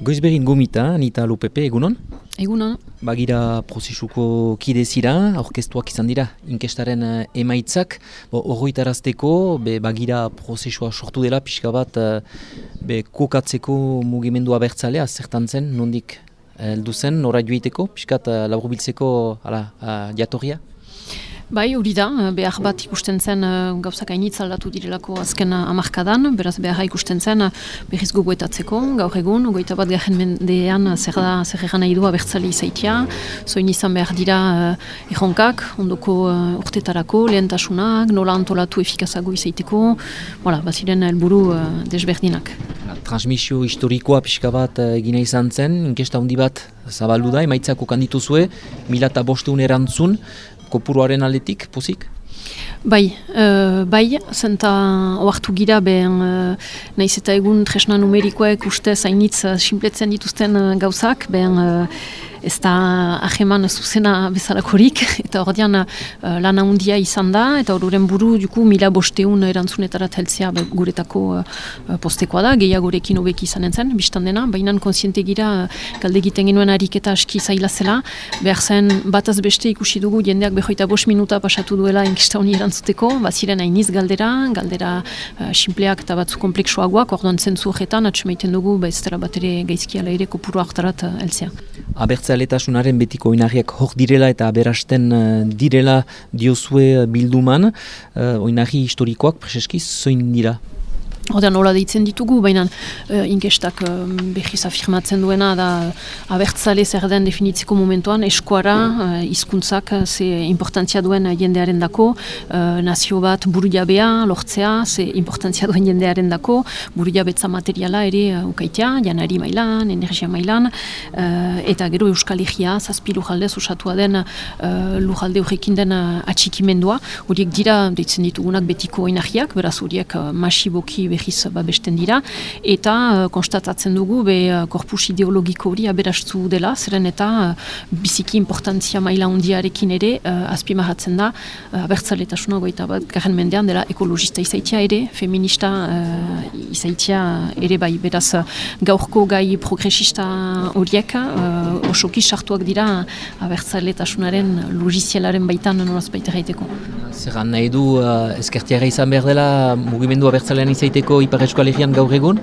Goizberin gomita, Anita Lopepe, egunon? Egunon. Bagira prozesuko kide zira, orkestuak izan dira, inkestaren uh, emaitzak, horretarazteko, be bagira prozesua sortu dela, pixka bat, uh, be kokatzeko mugimendua bertzalea, zertan zen, nondik heldu zen, nora joiteko, pixkat uh, laburbiltzeko, ala, jatorria? Bai, hori da, eh, behar bat ikusten zen uh, gauzak hainitz aldatu direlako azken uh, amarkadan, beraz behar ikusten zen berriz gogoetatzeko, gaur egun, goita bat garen mendean zer da, zer egan nahi du abertzale izaitia, zoin izan behar dira erronkak, ondoko urtetarako, lehentasunak, nola antolatu efikazago izaiteko, voilà, baziren helburu desberdinak. Transmisio historikoa pixka bat egina izan zen, inkesta handi bat zabaldu da, emaitzako kanditu zue, mila eta bosteun erantzun, kopuruaren aletik, pozik? Bai, uh, bai, zenta oartu gira behen uh, nahiz eta egun tresna numerikoek uste zainitz uh, simpletzen dituzten uh, gauzak, behen ez da aheman zuzena bezalakorik, eta ordean uh, lana handia izan da, eta horren buru duku mila bosteun erantzunetara teltzea guretako uh, postekoa da, gehiagorekin hobeki izanen zen, biztan dena, baina konsiente gira galde egiten genuen ariketa aski zaila zela, behar zen bataz beste ikusi dugu jendeak behoita bost minuta pasatu duela inkista honi erantzuteko, baziren hainiz galdera, galdera uh, simpleak eta batzu kompleksuagoak, orduan zentzu horretan, atxemaiten dugu, ba ez dara bat ere gaizkiala ere kopuru hartarat uh, eltzea abertzaletasunaren betiko oinarriak hor direla eta aberasten uh, direla diozue bilduman, uh, oinarri historikoak preseski zoin dira? Horten nola deitzen ditugu, baina uh, inkestak uh, behiz afirmatzen duena da abertzale zer den definitzeko momentuan eskuara, uh, izkuntzak ze importantzia duen jendearen dako, uh, nazio bat buru jabea, lortzea, ze importantzia duen jendearen dako, buru materiala ere uh, ukaitea, janari mailan, energia mailan, uh, eta gero euskal egia, zazpi lujaldez usatua den uh, lujalde horrekin den uh, atxikimendua, horiek dira deitzen ditugunak betiko oinahiak, beraz horiek uh, masiboki behiz babesten dira, eta uh, konstatatzen dugu be uh, korpus ideologiko hori aberastu dela, zeren eta uh, biziki importantzia maila hundiarekin ere uh, azpimahatzen da uh, abertzaletasuna goita bat garen mendean dela ekologista izaitia ere, feminista uh, izaitia ere bai, beraz gaurko gai progresista horiek uh, osoki sartuak dira abertzaletasunaren logizialaren baitan noraz baita gaiteko. Zer nahi du uh, ezkertiara izan behar dela mugimendu abertzalean izaiteko Ipar Eskualegian gaur egun?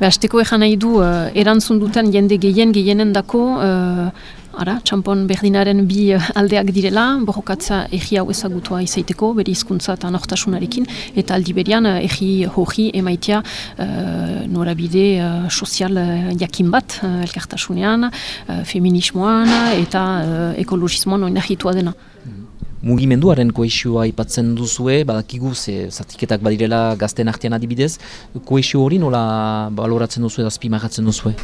Beazteko egan nahi du, uh, erantzun duten jende gehien gehienen dako, uh, ara, txampon berdinaren bi aldeak direla, borrokatza egi hau ezagutua izaiteko, bere hizkuntza eta nortasunarekin, eta aldi berian egi hori emaitia uh, norabide uh, sozial uh, jakin bat, uh, elkartasunean, uh, feminismoan eta uh, ekologismoan oinahitua dena mugimenduaren koesioa ipatzen duzue, badakigu ze zatiketak badirela gazten artean adibidez, koesio hori nola baloratzen duzue, azpi marratzen duzue?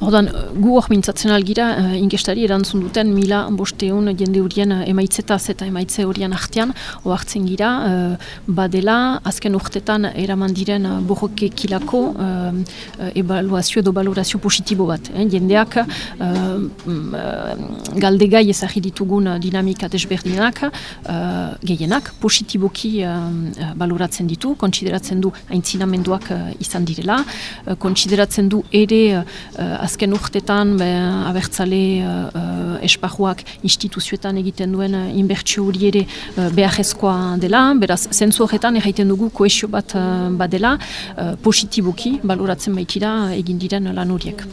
Ordan, gu hor mintzatzen algira, uh, inkestari erantzun duten mila bosteun jende horien uh, emaitzetaz eta emaitze horien artean, oartzen gira, uh, badela, azken urtetan eraman diren uh, borroke kilako uh, evaluazio edo balorazio positibo bat. Eh? Jendeak uh, galdegai ezagir ditugun dinamika desberdinak, uh, gehienak positiboki uh, baloratzen ditu, kontsideratzen du aintzinamenduak uh, izan direla, uh, kontsideratzen du ere uh, azken urtetan be, abertzale uh, espajuak instituzioetan egiten duen uh, inbertsio hori ere uh, beharrezkoa dela, beraz, zentzu horretan erraiten dugu koesio bat uh, badela, uh, positiboki baloratzen baitira egin diren lan horiek.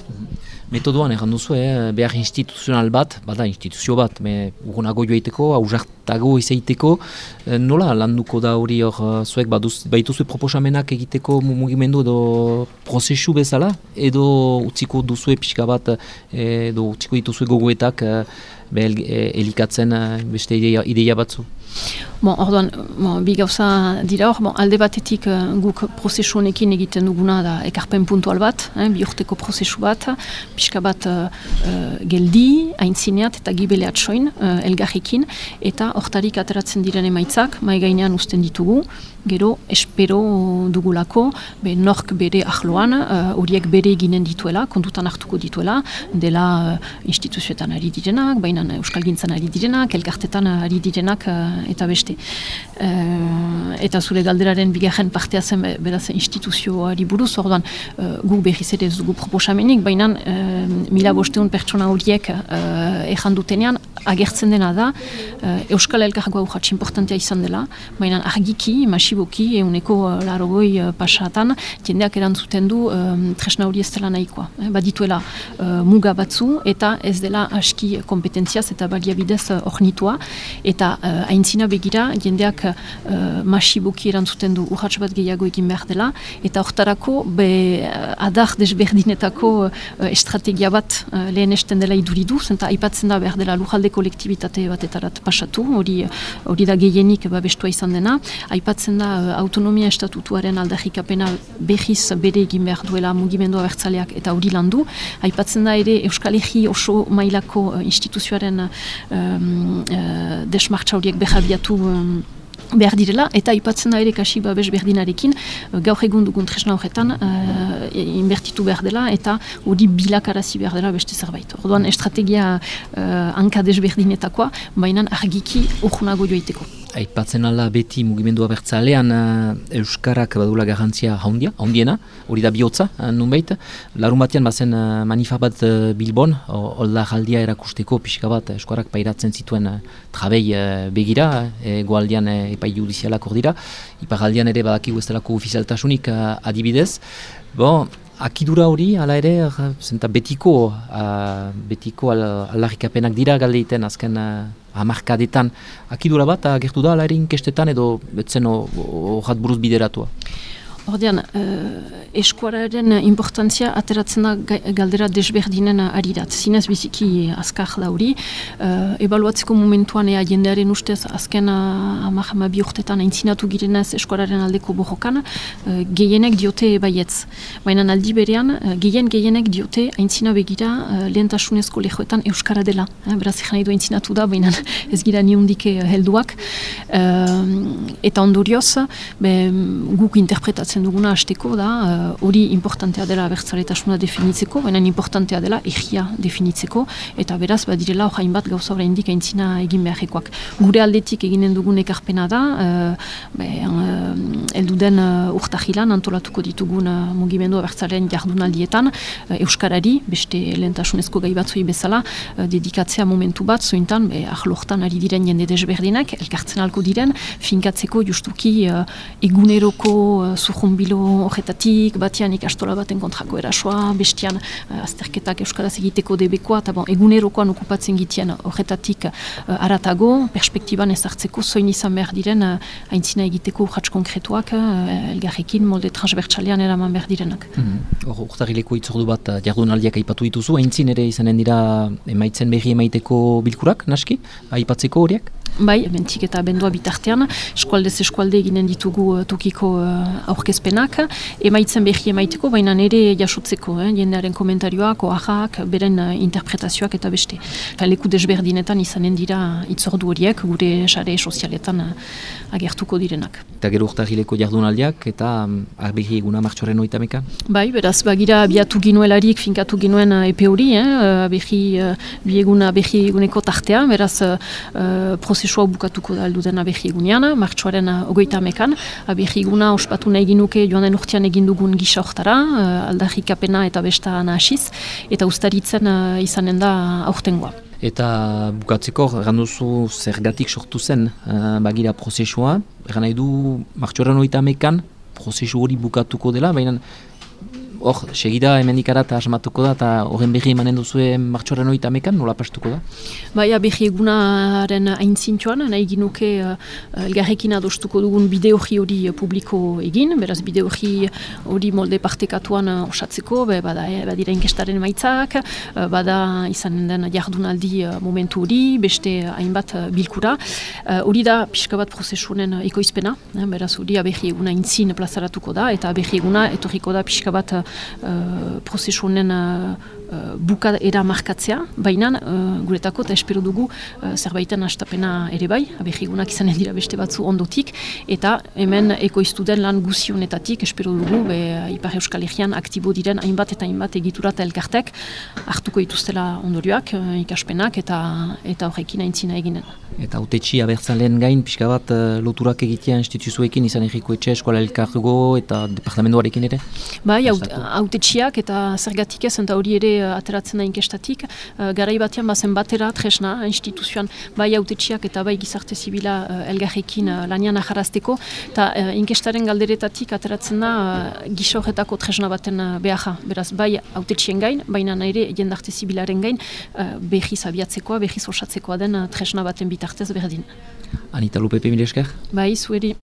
Metodoan egan duzu, eh, behar instituzional bat, bada instituzio bat, me urgunago joaiteko, hausartago izaiteko, eh, nola landuko da hori hor, eh, zuek baituzu proposamenak egiteko mugimendu edo prozesu bezala, edo utziko duzu pixka bat, eh, edo utziko dituzu gogoetak eh, elikatzen beste ideia, ideia batzu? Bon, orduan, bon, bi gauza dira hor, bon, alde batetik uh, guk prozesu honekin egiten duguna da ekarpen puntual bat, eh, bi urteko prozesu bat, pixka bat uh, geldi, aintzineat eta gibeleat soin uh, elgarrekin, eta hortarik ateratzen diren emaitzak, mai gainean usten ditugu, gero espero dugulako, be nork bere ahloan, horiek uh, bere eginen dituela, kontutan hartuko dituela, dela uh, instituzioetan ari direnak, baina Euskal Gintzan ari direnak, elgartetan ari direnak uh, eta beste beste. eta zure galderaren bigarren partea zen beraz instituzioari buruz, orduan uh, gu berriz ere ez dugu proposamenik, baina uh, mila bosteun pertsona horiek uh, dutenean, agertzen dena da, uh, Euskal Elkargoa urratx importantea izan dela, baina argiki, masiboki, euneko larogoi pasatan, jendeak erantzuten du um, tresna hori ez dela nahikoa. Eh, badituela uh, muga batzu eta ez dela aski kompetentziaz eta baliabidez ornitua, eta uh, aintzina begira, jendeak uh, masiboki erantzuten du urratx bat gehiago egin behar dela, eta hortarako be adar desberdinetako uh, estrategia bat uh, lehen esten dela iduridu, zenta aipatzen da behar dela lujalde kolektibitate batetarat pasatu, hori hori da gehienik babestua izan dena. Aipatzen da eh, autonomia estatutuaren aldarrikapena behiz bere egin behar duela mugimendua bertzaleak eta hori landu. Aipatzen da ere Euskal oso mailako uh, instituzioaren um, uh, desmartza horiek behabiatu behar direla, eta aipatzen da ere kasi babes berdinarekin, uh, gaur egun dugun tresna horretan, uh, inbertitu behar dela, eta hori bilakarazi behar dela beste zerbait. Orduan, estrategia uh, hanka desberdinetakoa, baina argiki urgunago joiteko. Aipatzen ala beti mugimendua bertzalean uh, Euskarak badula garantzia haundia, haundiena, hori da bihotza, uh, nunbait. Larun batean bazen uh, manifa uh, Bilbon, holda jaldia erakusteko pixka bat Euskarak pairatzen zituen uh, trabei uh, begira, uh, goaldian uh, epai judizialak hor dira, iparaldian ere badakigu ez delako ofizialtasunik uh, adibidez. Bon, Akidura hori, ala ere, zenta betiko, uh, betiko al, aldarrikapenak dira galdeiten azken uh, hamarkadetan. Akidura bat, agertu da, ala ere inkestetan edo betzen horrat buruz bideratua. Ordean, uh, eskuararen importantzia ateratzen da galdera desberdinen arirat. Zinez biziki azkar da hori. Uh, ebaluatzeko momentuan ea jendearen ustez azken amak ama bi urtetan aintzinatu girenez eskuararen aldeko bohokan, uh, gehienek diote baietz. Baina aldi berean, uh, gehien gehienek diote aintzina begira uh, lehentasunezko lehoetan euskara dela. Uh, beraz, egin du aintzinatu da, baina ez gira niundike helduak. eta ondorioz, be, guk interpretatzen duguna hasteko da, eh, hori uh, importantea dela abertzaletasuna definitzeko, baina importantea dela egia definitzeko, eta beraz, badirela hori bat gauza hori indik aintzina egin beharrekoak. Gure aldetik eginen dugun ekarpena da, uh, be, uh, elduden uh, urtahilan antolatuko ditugun uh, mugimendu abertzalean jardunaldietan, uh, Euskarari, beste lehentasunezko gai batzui bezala, uh, dedikatzea momentu bat, zointan, be, ahlohtan ari diren jende desberdinak, elkartzen alko diren, finkatzeko justuki uh, eguneroko uh, bilo horretatik, batian ikastola baten kontrako erasoa, bestian uh, azterketak euskaraz egiteko debekoa, eta bon, egunerokoan okupatzen gitien horretatik uh, aratago, perspektiban ezartzeko zoin izan behar diren uh, aintzina egiteko urratz konkretuak, uh, elgarrekin molde transbertsalean eraman behar direnak. Hor, mm -hmm. itzordu bat jardunaldiak aipatu dituzu, aintzin ere izanen dira emaitzen berri emaiteko bilkurak, naski, aipatzeko horiek? Bai, bentik eta bendua bitartean, eskualdez eskualde eginen ditugu uh, tokiko uh, aurkezpenak, emaitzen behi emaiteko, baina nire jasotzeko, eh, jendearen komentarioak, oaxak, beren uh, interpretazioak eta beste. Leku desberdinetan izanen dira itzordu horiek, gure sare sozialetan uh, agertuko direnak. Eta gero urtagileko jardunaldiak eta um, arbehi eguna martxoren oitamekan? Bai, beraz, bagira biatu ginuelarik finkatu ginuen uh, epe hori, eh, abehi, uh, bieguna abehi eguneko tartea, beraz, uh, prozesua bukatuko da aldu den abehi egunean, martxoaren ogoita amekan, abehi eguna ospatu nahi ginuke joan den urtean egin dugun gisa hortara, uh, aldarrikapena eta besta nahasiz, eta ustaritzen uh, izanen da aurtengoa. Eta bukatzeko, ganduzu zergatik sortu zen uh, bagira prozesua, egan nahi du martxoran oita amekan, prozesu hori bukatuko dela, baina hor, segida hemendik eta asmatuko da, eta horren behi emanen duzue martxoren hori tamekan, nola pastuko da? Baia behi egunaren aintzintxoan, nahi ginuke uh, elgarrekin adostuko dugun bideo hori publiko egin, beraz bideo hori molde partekatuan uh, osatzeko, be, bada, e, badira inkestaren maitzak, uh, bada izan den jardunaldi uh, momentu hori, beste hainbat uh, bilkura. Hori da pixka bat prozesunen ekoizpena, beraz hori abehi eguna aintzin plazaratuko da, eta abehi eguna etorriko da pixka bat uh, prozesu honen uh, buka era markatzea, baina uh, guretako eta espero dugu uh, zerbaiten astapena ere bai, abehigunak izan dira beste batzu ondotik, eta hemen ekoiztu den lan guzionetatik, espero dugu, be, Ipar Euskal Herrian aktibo diren hainbat eta hainbat egitura eta elkartek hartuko dituztela ondorioak, ikaspenak eta eta horrekin aintzina eginen. Eta autetxi abertzalen gain, pixka bat uh, loturak egitea instituzioekin izan erriko etxe, eskola elkargo eta departamentoarekin ere? Bai, autetxiak eta zergatik ez, eta hori ere uh, ateratzen da inkestatik, uh, garai batean bazen batera tresna instituzioan, bai autetxiak eta bai gizarte zibila uh, elgarrekin uh, lanian aharazteko, eta uh, inkestaren galderetatik ateratzen da uh, gisorretako tresna baten uh, beharra. Beraz, bai autetxien gain, baina ere jendarte zibilaren gain, uh, behiz abiatzekoa, behiz osatzekoa den uh, tresna baten bitartez berdin. Anita Lupepe, mire esker? Bai, zueri.